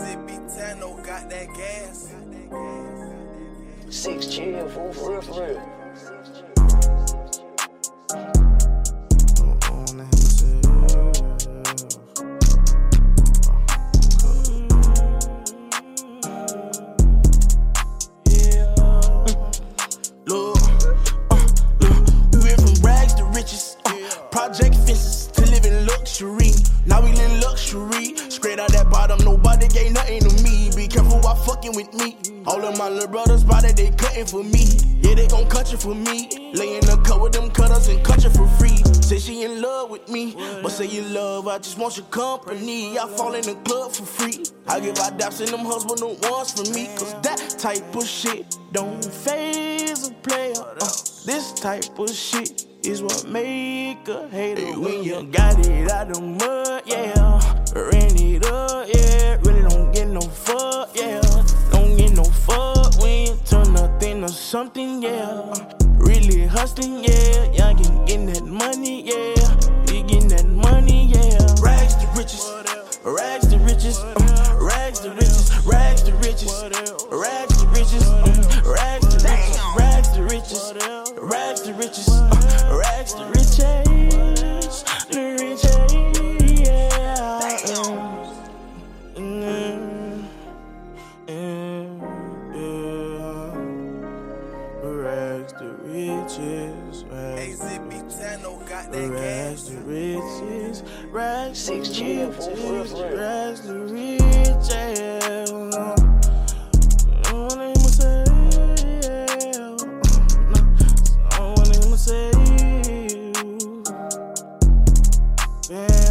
Tano got that gas. Six chill, fool, for real, for real. Look, uh, look, we went from rags to riches. Uh, Project fences to living luxury. Now we live in luxury. Bottom, nobody gave nothing to me. Be careful while fucking with me. All of my little brothers body, they cutting for me. Yeah, they gon' cut you for me. Lay in the cut with them cutters and cut you for free. Say she in love with me, but say you love, I just want your company. I fall in the club for free. I give out daps and them husband the ones for me. Cause that type of shit don't faze a player. Uh, this type of shit is what make a hater when you got it out the mud, yeah. Something, yeah. Really hustling, yeah. Y'all can getting that money, yeah. You getting that money, yeah. Rags to riches, rags to riches, uh, rags to riches, rags to riches, rags to riches, uh, rags to riches, rags to riches, rags to riches, rags to riches. Rags to riches. Rags to riches. Rags to riches. Rags to riches. Yeah.